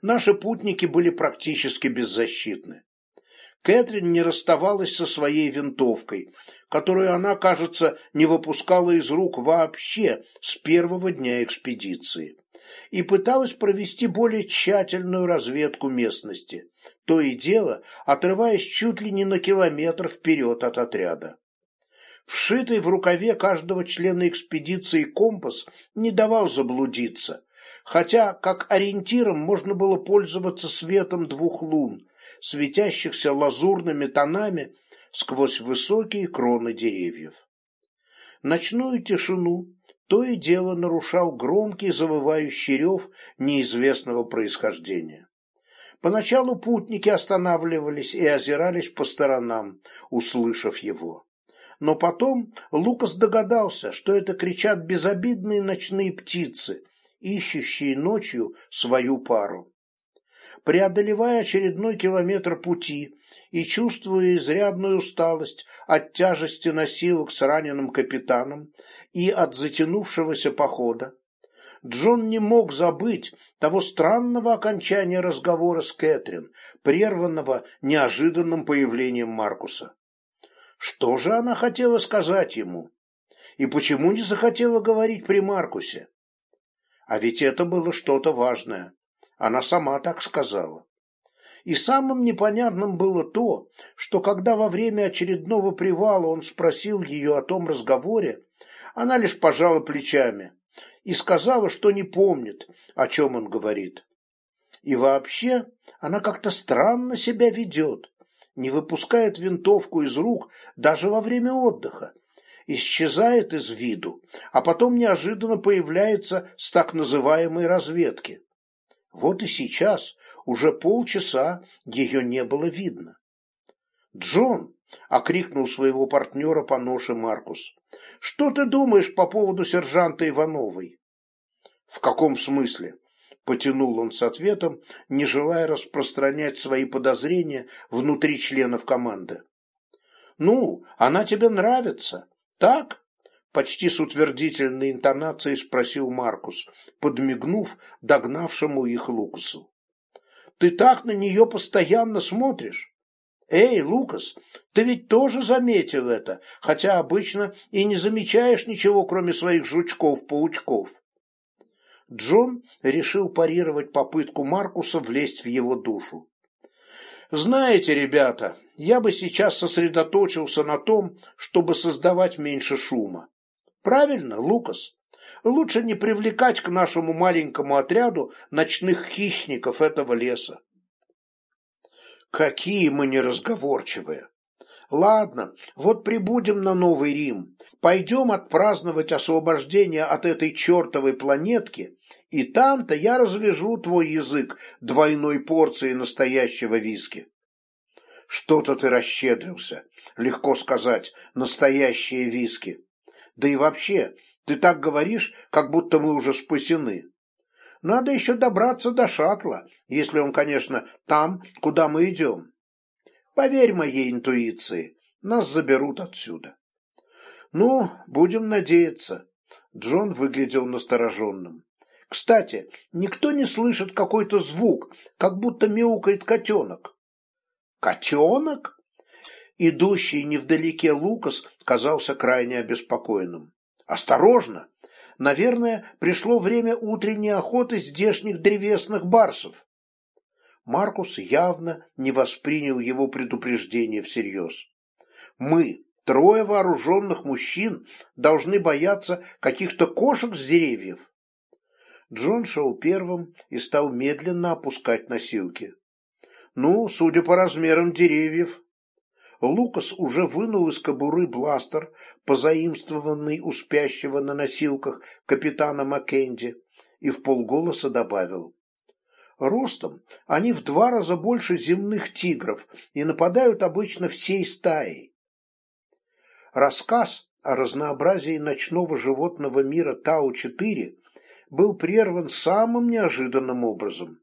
наши путники были практически беззащитны. Кэтрин не расставалась со своей винтовкой, которую она, кажется, не выпускала из рук вообще с первого дня экспедиции, и пыталась провести более тщательную разведку местности, то и дело отрываясь чуть ли не на километр вперед от отряда. Вшитый в рукаве каждого члена экспедиции компас не давал заблудиться, хотя как ориентиром можно было пользоваться светом двух лун, светящихся лазурными тонами сквозь высокие кроны деревьев. Ночную тишину то и дело нарушал громкий завывающий рев неизвестного происхождения. Поначалу путники останавливались и озирались по сторонам, услышав его. Но потом Лукас догадался, что это кричат безобидные ночные птицы, ищущие ночью свою пару преодолевая очередной километр пути и чувствуя изрядную усталость от тяжести носилок с раненым капитаном и от затянувшегося похода, Джон не мог забыть того странного окончания разговора с Кэтрин, прерванного неожиданным появлением Маркуса. Что же она хотела сказать ему? И почему не захотела говорить при Маркусе? А ведь это было что-то важное. Она сама так сказала. И самым непонятным было то, что когда во время очередного привала он спросил ее о том разговоре, она лишь пожала плечами и сказала, что не помнит, о чем он говорит. И вообще она как-то странно себя ведет, не выпускает винтовку из рук даже во время отдыха, исчезает из виду, а потом неожиданно появляется с так называемой разведки. Вот и сейчас, уже полчаса, ее не было видно. «Джон!» — окрикнул своего партнера по ноше Маркус. «Что ты думаешь по поводу сержанта Ивановой?» «В каком смысле?» — потянул он с ответом, не желая распространять свои подозрения внутри членов команды. «Ну, она тебе нравится, так?» Почти с утвердительной интонацией спросил Маркус, подмигнув догнавшему их Лукасу. «Ты так на нее постоянно смотришь?» «Эй, Лукас, ты ведь тоже заметил это, хотя обычно и не замечаешь ничего, кроме своих жучков-паучков». Джон решил парировать попытку Маркуса влезть в его душу. «Знаете, ребята, я бы сейчас сосредоточился на том, чтобы создавать меньше шума. Правильно, Лукас? Лучше не привлекать к нашему маленькому отряду ночных хищников этого леса. Какие мы неразговорчивые. Ладно, вот прибудем на Новый Рим, пойдем отпраздновать освобождение от этой чертовой планетки, и там-то я развяжу твой язык двойной порцией настоящего виски. Что-то ты расщедрился, легко сказать, настоящие виски. Да и вообще, ты так говоришь, как будто мы уже спасены. Надо еще добраться до шаттла, если он, конечно, там, куда мы идем. Поверь моей интуиции, нас заберут отсюда. Ну, будем надеяться. Джон выглядел настороженным. Кстати, никто не слышит какой-то звук, как будто мяукает котенок. Котенок? Идущий невдалеке Лукас казался крайне обеспокоенным. «Осторожно! Наверное, пришло время утренней охоты здешних древесных барсов». Маркус явно не воспринял его предупреждение всерьез. «Мы, трое вооруженных мужчин, должны бояться каких-то кошек с деревьев». Джон шел первым и стал медленно опускать носилки. «Ну, судя по размерам деревьев, Лукас уже вынул из кобуры бластер, позаимствованный у спящего на носилках капитана Маккенди, и в полголоса добавил. Ростом они в два раза больше земных тигров и нападают обычно всей стаей. Рассказ о разнообразии ночного животного мира Тау-4 был прерван самым неожиданным образом.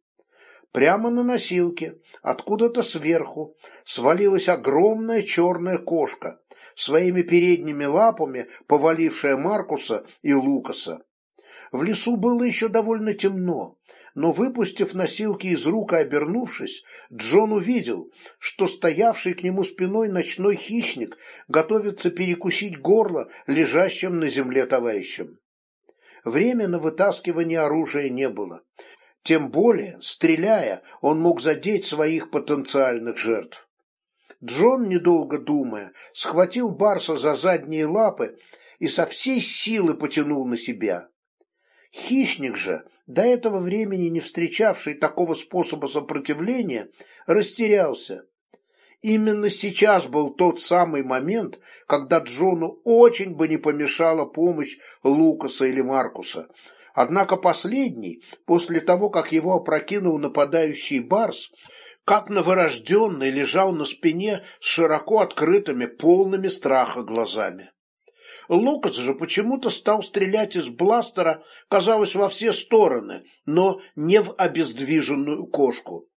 Прямо на носилке, откуда-то сверху, свалилась огромная черная кошка, своими передними лапами повалившая Маркуса и Лукаса. В лесу было еще довольно темно, но, выпустив носилки из рук и обернувшись, Джон увидел, что стоявший к нему спиной ночной хищник готовится перекусить горло лежащим на земле товарищам. Время на вытаскивание оружия не было. Тем более, стреляя, он мог задеть своих потенциальных жертв. Джон, недолго думая, схватил Барса за задние лапы и со всей силы потянул на себя. Хищник же, до этого времени не встречавший такого способа сопротивления, растерялся. Именно сейчас был тот самый момент, когда Джону очень бы не помешала помощь Лукаса или Маркуса. Однако последний, после того, как его опрокинул нападающий Барс, как новорожденный лежал на спине с широко открытыми, полными страха глазами. Лукас же почему-то стал стрелять из бластера, казалось, во все стороны, но не в обездвиженную кошку.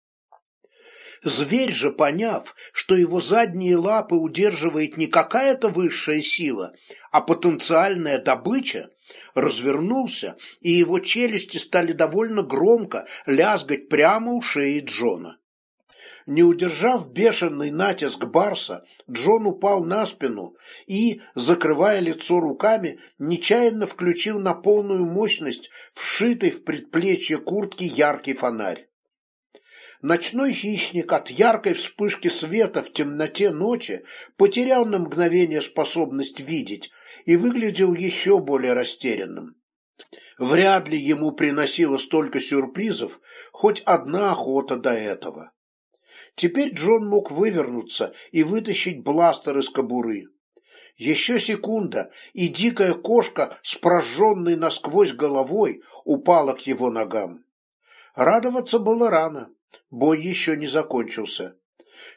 Зверь же, поняв, что его задние лапы удерживает не какая-то высшая сила, а потенциальная добыча, развернулся, и его челюсти стали довольно громко лязгать прямо у шеи Джона. Не удержав бешеный натиск Барса, Джон упал на спину и, закрывая лицо руками, нечаянно включил на полную мощность вшитый в предплечье куртки яркий фонарь. Ночной хищник от яркой вспышки света в темноте ночи потерял на мгновение способность видеть и выглядел еще более растерянным. Вряд ли ему приносило столько сюрпризов хоть одна охота до этого. Теперь Джон мог вывернуться и вытащить бластер из кобуры. Еще секунда, и дикая кошка с прожженной насквозь головой упала к его ногам. Радоваться было рано, бой еще не закончился.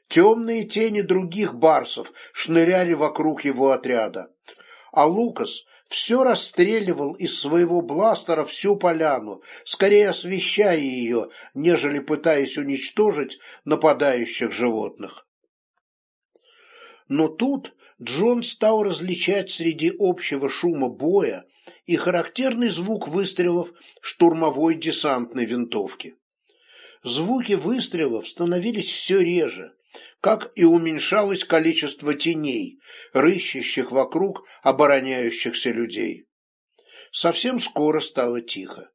Темные тени других барсов шныряли вокруг его отряда, а Лукас все расстреливал из своего бластера всю поляну, скорее освещая ее, нежели пытаясь уничтожить нападающих животных. Но тут Джон стал различать среди общего шума боя и характерный звук выстрелов штурмовой десантной винтовки. Звуки выстрелов становились все реже, как и уменьшалось количество теней, рыщущих вокруг обороняющихся людей. Совсем скоро стало тихо.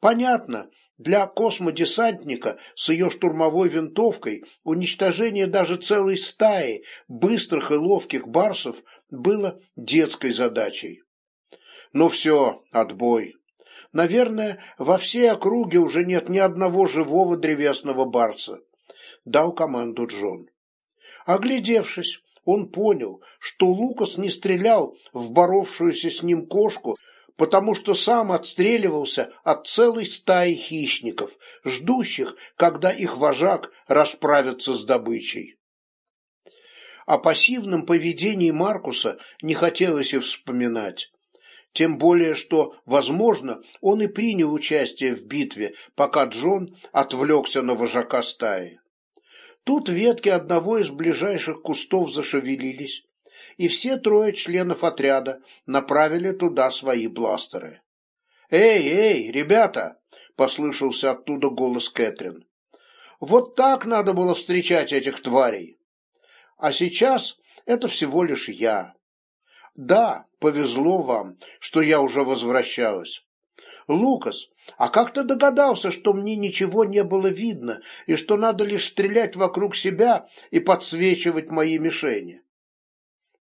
Понятно, для космодесантника с ее штурмовой винтовкой уничтожение даже целой стаи быстрых и ловких барсов было детской задачей. Ну все, отбой. Наверное, во всей округе уже нет ни одного живого древесного барса дал команду Джон. Оглядевшись, он понял, что Лукас не стрелял в боровшуюся с ним кошку, потому что сам отстреливался от целой стаи хищников, ждущих, когда их вожак расправится с добычей. О пассивном поведении Маркуса не хотелось и вспоминать. Тем более, что, возможно, он и принял участие в битве, пока Джон отвлекся на вожака стаи. Тут ветки одного из ближайших кустов зашевелились, и все трое членов отряда направили туда свои бластеры. «Эй, эй, ребята!» — послышался оттуда голос Кэтрин. «Вот так надо было встречать этих тварей. А сейчас это всего лишь я. Да, повезло вам, что я уже возвращалась. Лукас, а как ты догадался, что мне ничего не было видно и что надо лишь стрелять вокруг себя и подсвечивать мои мишени?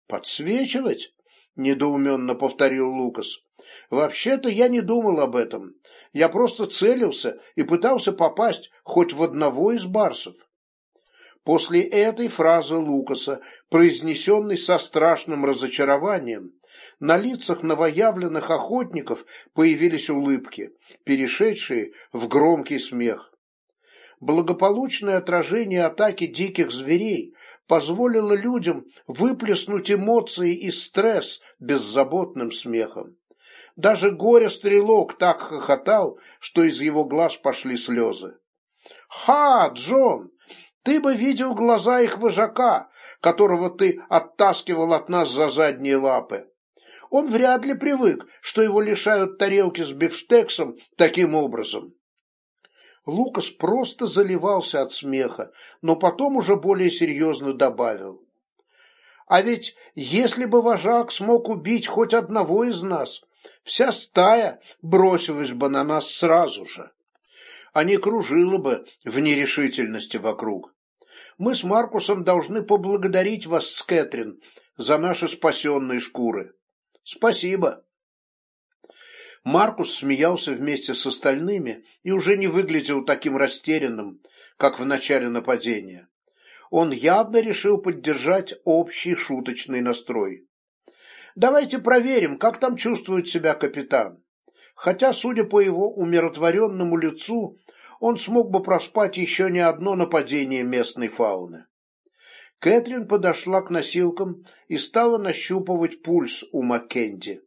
Подсвечивать? недоуменно повторил Лукас. Вообще-то я не думал об этом. Я просто целился и пытался попасть хоть в одного из барсов. После этой фразы Лукаса, произнесенной со страшным разочарованием, на лицах новоявленных охотников появились улыбки, перешедшие в громкий смех. благополучное отражение атаки диких зверей позволило людям выплеснуть эмоции и стресс беззаботным смехом. Даже горе-стрелок так хохотал, что из его глаз пошли слезы. «Ха, Джон, ты бы видел глаза их вожака, которого ты оттаскивал от нас за задние лапы. Он вряд ли привык, что его лишают тарелки с бифштексом таким образом. Лукас просто заливался от смеха, но потом уже более серьезно добавил. А ведь если бы вожак смог убить хоть одного из нас, вся стая бросилась бы на нас сразу же. А не кружила бы в нерешительности вокруг. Мы с Маркусом должны поблагодарить вас с Кэтрин за наши спасенные шкуры. Спасибо. Маркус смеялся вместе с остальными и уже не выглядел таким растерянным, как в начале нападения. Он явно решил поддержать общий шуточный настрой. «Давайте проверим, как там чувствует себя капитан. Хотя, судя по его умиротворенному лицу, он смог бы проспать еще не одно нападение местной фауны». Кэтрин подошла к носилкам и стала нащупывать пульс у Маккенди.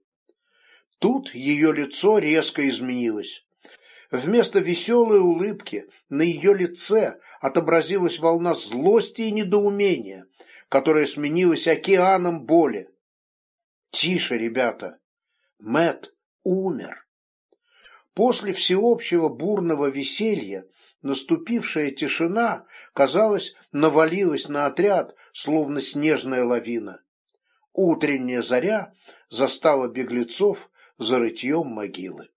Тут ее лицо резко изменилось. Вместо веселой улыбки на ее лице отобразилась волна злости и недоумения, которая сменилась океаном боли. «Тише, ребята! Мэт умер!» После всеобщего бурного веселья наступившая тишина, казалось, навалилась на отряд, словно снежная лавина. Утренняя заря застала беглецов за рытьем могилы.